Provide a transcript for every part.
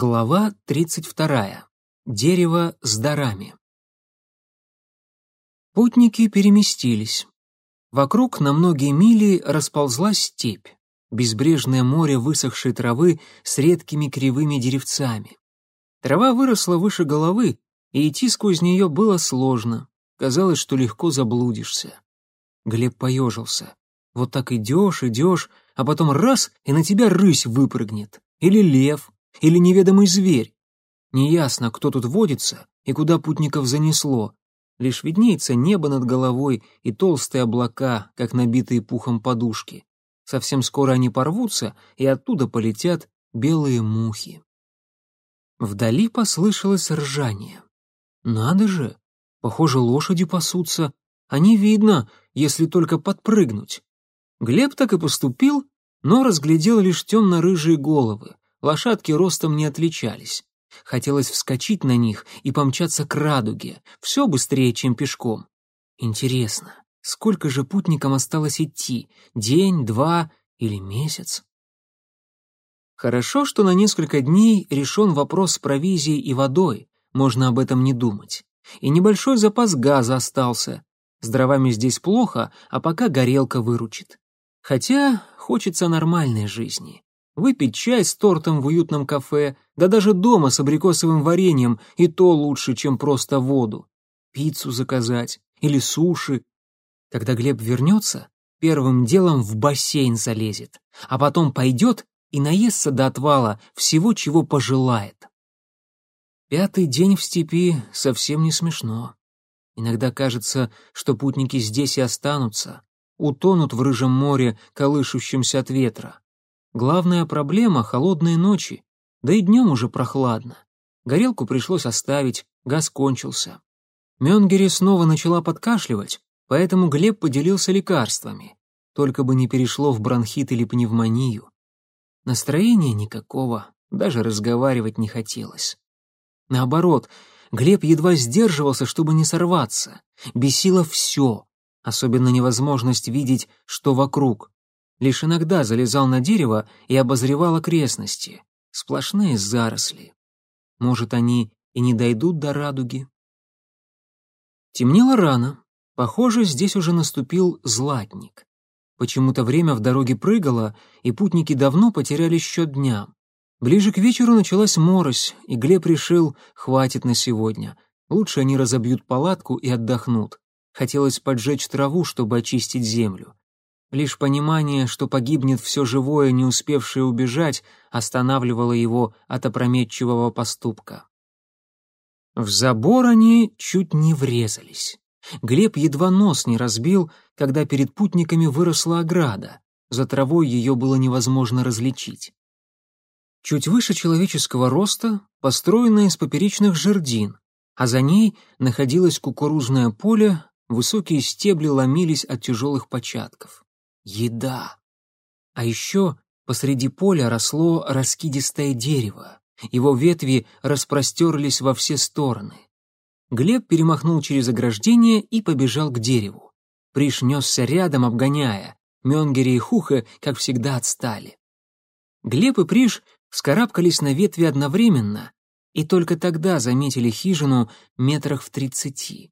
Глава 32. Дерево с дарами. Путники переместились. Вокруг на многие мили расползлась степь, безбрежное море высохшей травы с редкими кривыми деревцами. Трава выросла выше головы, и идти сквозь нее было сложно. Казалось, что легко заблудишься. Глеб поежился. Вот так идешь, идешь, а потом раз, и на тебя рысь выпрыгнет. Или лев, или неведомый зверь. Неясно, кто тут водится и куда путников занесло. Лишь виднеется небо над головой и толстые облака, как набитые пухом подушки. Совсем скоро они порвутся, и оттуда полетят белые мухи. Вдали послышалось ржание. Надо же! Похоже, лошади пасутся. Не видно, если только подпрыгнуть. Глеб так и поступил, но разглядел лишь темно-рыжие головы. Лошадки ростом не отличались. Хотелось вскочить на них и помчаться к радуге, все быстрее, чем пешком. Интересно, сколько же путникам осталось идти? День, два или месяц? Хорошо, что на несколько дней решен вопрос с провизией и водой, можно об этом не думать. И небольшой запас газа остался. С дровами здесь плохо, а пока горелка выручит. Хотя хочется нормальной жизни выпить чай с тортом в уютном кафе, да даже дома с абрикосовым вареньем, и то лучше, чем просто воду. Пиццу заказать или суши. Когда Глеб вернется, первым делом в бассейн залезет, а потом пойдет и наестся до отвала всего, чего пожелает. Пятый день в степи совсем не смешно. Иногда кажется, что путники здесь и останутся, утонут в рыжем море, колышущемся от ветра. Главная проблема — холодные ночи, да и днем уже прохладно. Горелку пришлось оставить, газ кончился. Мёнгери снова начала подкашливать, поэтому Глеб поделился лекарствами. Только бы не перешло в бронхит или пневмонию. Настроения никакого, даже разговаривать не хотелось. Наоборот, Глеб едва сдерживался, чтобы не сорваться. Бесило все, особенно невозможность видеть, что вокруг. Лишь иногда залезал на дерево и обозревал окрестности. Сплошные заросли. Может, они и не дойдут до радуги. Темнело рано. Похоже, здесь уже наступил златник. Почему-то время в дороге прыгало, и путники давно потеряли счет дням. Ближе к вечеру началась морось, и Глеб решил, хватит на сегодня. Лучше они разобьют палатку и отдохнут. Хотелось поджечь траву, чтобы очистить землю. Лишь понимание, что погибнет все живое, не успевшее убежать, останавливало его от опрометчивого поступка. В забор они чуть не врезались. Глеб едва нос не разбил, когда перед путниками выросла ограда. За травой ее было невозможно различить. Чуть выше человеческого роста, построенная из поперечных жердин, а за ней находилось кукурузное поле, высокие стебли ломились от тяжелых початков. Еда. А еще посреди поля росло раскидистое дерево. Его ветви распростерлись во все стороны. Глеб перемахнул через ограждение и побежал к дереву. Приш несся рядом, обгоняя. Менгери и Хуха, как всегда, отстали. Глеб и Приш вскарабкались на ветви одновременно и только тогда заметили хижину метрах в тридцати.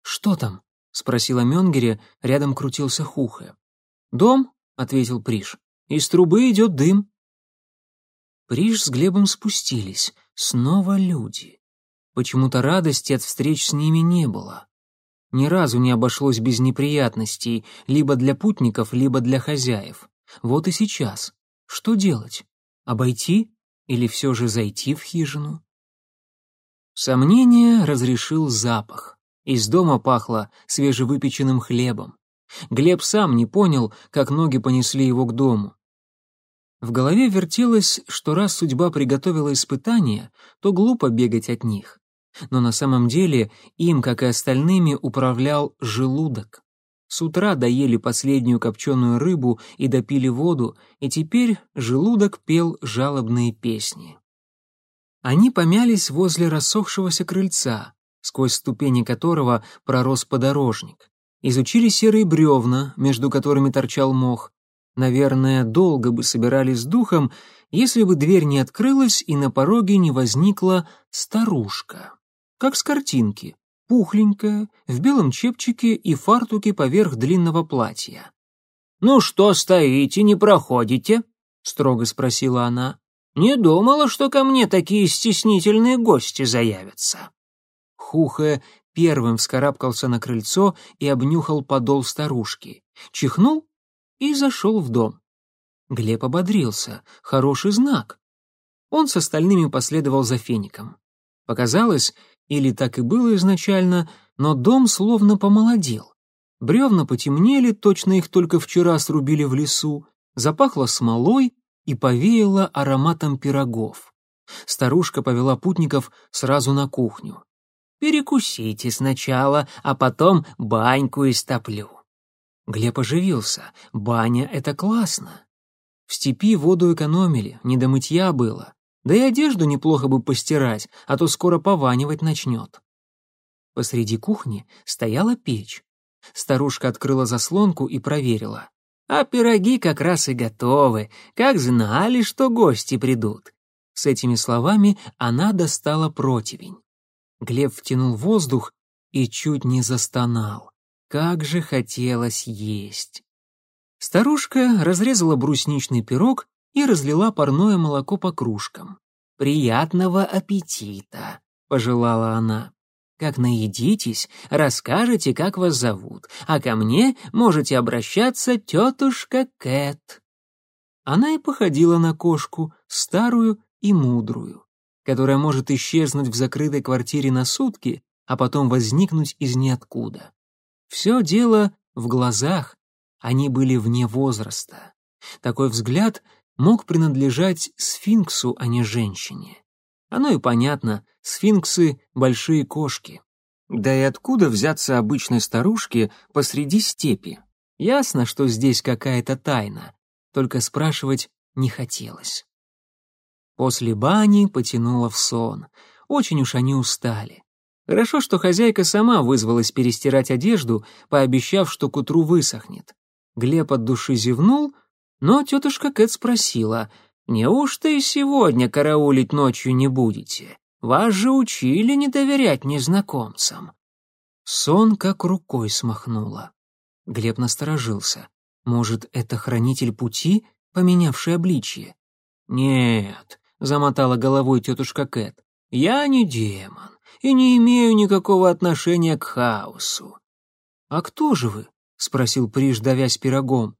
«Что там?» — спросила Менгере, рядом крутился Хуха. «Дом», — ответил Приш. «Из трубы идет дым». Приш с Глебом спустились. Снова люди. Почему-то радости от встреч с ними не было. Ни разу не обошлось без неприятностей, либо для путников, либо для хозяев. Вот и сейчас. Что делать? Обойти или все же зайти в хижину? Сомнение разрешил запах. Из дома пахло свежевыпеченным хлебом. Глеб сам не понял, как ноги понесли его к дому. В голове вертелось, что раз судьба приготовила испытания, то глупо бегать от них. Но на самом деле им, как и остальными, управлял желудок. С утра доели последнюю копченую рыбу и допили воду, и теперь желудок пел жалобные песни. Они помялись возле рассохшегося крыльца, сквозь ступени которого пророс подорожник. Изучили серые бревна, между которыми торчал мох. Наверное, долго бы собирались с духом, если бы дверь не открылась и на пороге не возникла старушка. Как с картинки, пухленькая, в белом чепчике и фартуке поверх длинного платья. «Ну что стоите, не проходите?» — строго спросила она. «Не думала, что ко мне такие стеснительные гости заявятся». Хуха первым вскарабкался на крыльцо и обнюхал подол старушки, чихнул и зашел в дом. Глеб ободрился. Хороший знак. Он с остальными последовал за феником. Показалось, или так и было изначально, но дом словно помолодел. Бревна потемнели, точно их только вчера срубили в лесу, запахло смолой и повеяло ароматом пирогов. Старушка повела путников сразу на кухню. «Перекусите сначала, а потом баньку истоплю». Глеб оживился. «Баня — это классно. В степи воду экономили, не до мытья было. Да и одежду неплохо бы постирать, а то скоро пованивать начнет. Посреди кухни стояла печь. Старушка открыла заслонку и проверила. «А пироги как раз и готовы, как знали, что гости придут». С этими словами она достала противень. Глеб втянул воздух и чуть не застонал. Как же хотелось есть. Старушка разрезала брусничный пирог и разлила парное молоко по кружкам. «Приятного аппетита!» — пожелала она. «Как наедитесь, расскажете, как вас зовут, а ко мне можете обращаться тетушка Кэт». Она и походила на кошку, старую и мудрую, которая может исчезнуть в закрытой квартире на сутки, а потом возникнуть из ниоткуда. Все дело в глазах, они были вне возраста. Такой взгляд мог принадлежать сфинксу, а не женщине. Оно и понятно, сфинксы — большие кошки. Да и откуда взяться обычной старушке посреди степи? Ясно, что здесь какая-то тайна, только спрашивать не хотелось. После бани потянуло в сон. Очень уж они устали. Хорошо, что хозяйка сама вызвалась перестирать одежду, пообещав, что к утру высохнет. Глеб от души зевнул, но тетушка Кэт спросила, «Неужто и сегодня караулить ночью не будете? Вас же учили не доверять незнакомцам». Сон как рукой смахнуло. Глеб насторожился. Может, это хранитель пути, поменявший обличье? «Нет», — замотала головой тетушка Кэт, — «я не демон и не имею никакого отношения к хаосу». «А кто же вы?» — спросил Приш, давясь пирогом.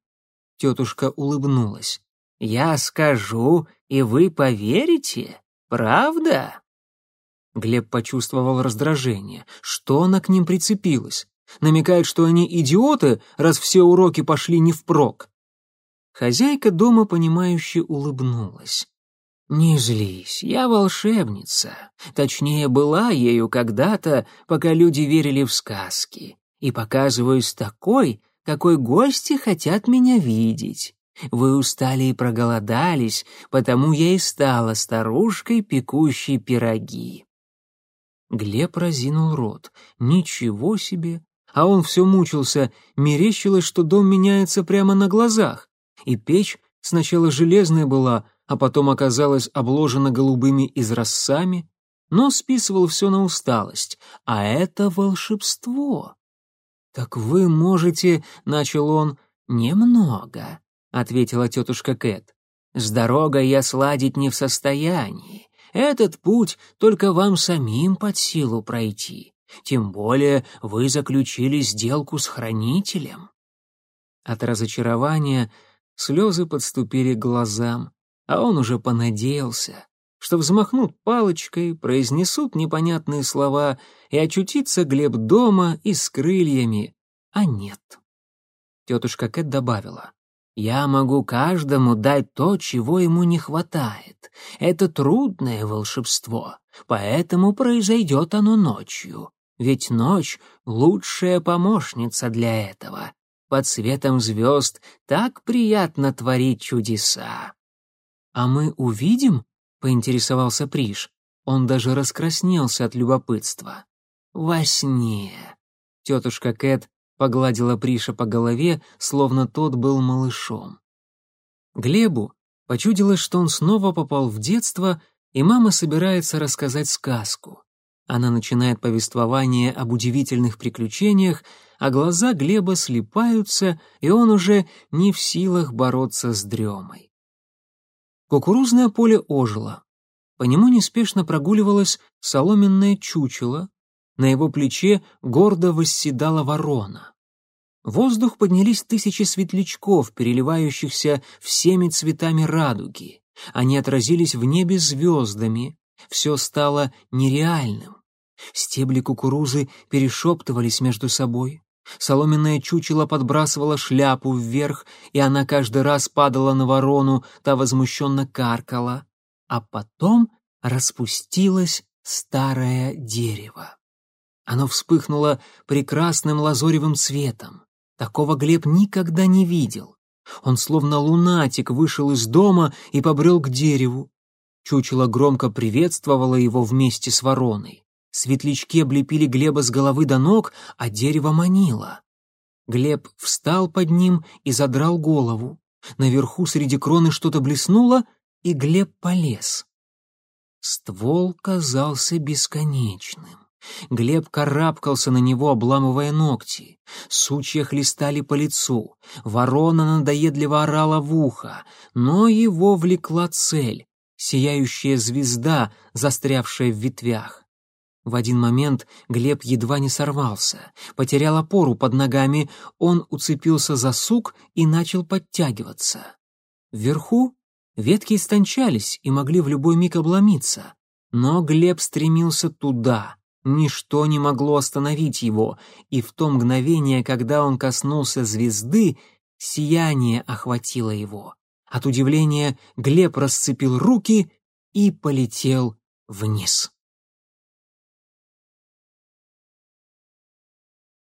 Тетушка улыбнулась. «Я скажу, и вы поверите? Правда?» Глеб почувствовал раздражение. Что она к ним прицепилась? Намекает, что они идиоты, раз все уроки пошли не впрок. Хозяйка дома, понимающе улыбнулась. «Не злись, я волшебница. Точнее, была ею когда-то, пока люди верили в сказки и показываюсь такой, какой гости хотят меня видеть. Вы устали и проголодались, потому я и стала старушкой, пекущей пироги». Глеб разинул рот. «Ничего себе!» А он все мучился, мерещилось, что дом меняется прямо на глазах. И печь сначала железная была, а потом оказалась обложена голубыми изразцами, но списывал все на усталость. А это волшебство. «Так вы можете...» — начал он. «Немного», — ответила тетушка Кэт. «С дорогой я сладить не в состоянии. Этот путь только вам самим под силу пройти. Тем более вы заключили сделку с хранителем». От разочарования слезы подступили к глазам, а он уже понадеялся, что взмахнут палочкой, произнесут непонятные слова, и очутится Глеб дома и с крыльями, а нет. Тетушка Кэт добавила, «Я могу каждому дать то, чего ему не хватает. Это трудное волшебство, поэтому произойдет оно ночью. Ведь ночь — лучшая помощница для этого. Под светом звезд так приятно творить чудеса». «А мы увидим?» поинтересовался Приш. Он даже раскраснелся от любопытства. «Во сне!» Тетушка Кэт погладила Приша по голове, словно тот был малышом. Глебу Почудилось, что он снова попал в детство, и мама собирается рассказать сказку. Она начинает повествование об удивительных приключениях, а глаза Глеба слипаются, и он уже не в силах бороться с дремой. Кукурузное поле ожило. По нему неспешно прогуливалось соломенное чучело, на его плече гордо восседала ворона. В воздух поднялись тысячи светлячков, переливающихся всеми цветами радуги. Они отразились в небе звездами. Все стало нереальным. Стебли кукурузы перешептывались между собой. Соломенное чучело подбрасывало шляпу вверх, и она каждый раз падала на ворону, та возмущенно каркала. А потом распустилось старое дерево. Оно вспыхнуло прекрасным лазоревым цветом. Такого Глеб никогда не видел. Он словно лунатик вышел из дома и побрел к дереву. Чучело громко приветствовало его вместе с вороной. Светлячки облепили Глеба с головы до ног, а дерево манило. Глеб встал под ним и задрал голову. Наверху среди кроны что-то блеснуло, и Глеб полез. Ствол казался бесконечным. Глеб карабкался на него, обламывая ногти. Сучья хлестали по лицу. Ворона надоедливо орала в ухо, но его влекла цель — сияющая звезда, застрявшая в ветвях. В один момент Глеб едва не сорвался, потерял опору под ногами, он уцепился за сук и начал подтягиваться. Вверху ветки истончались и могли в любой миг обломиться, но Глеб стремился туда, Ничто не могло остановить его, и в то мгновение, когда он коснулся звезды, сияние охватило его. От удивления Глеб расцепил руки и полетел вниз.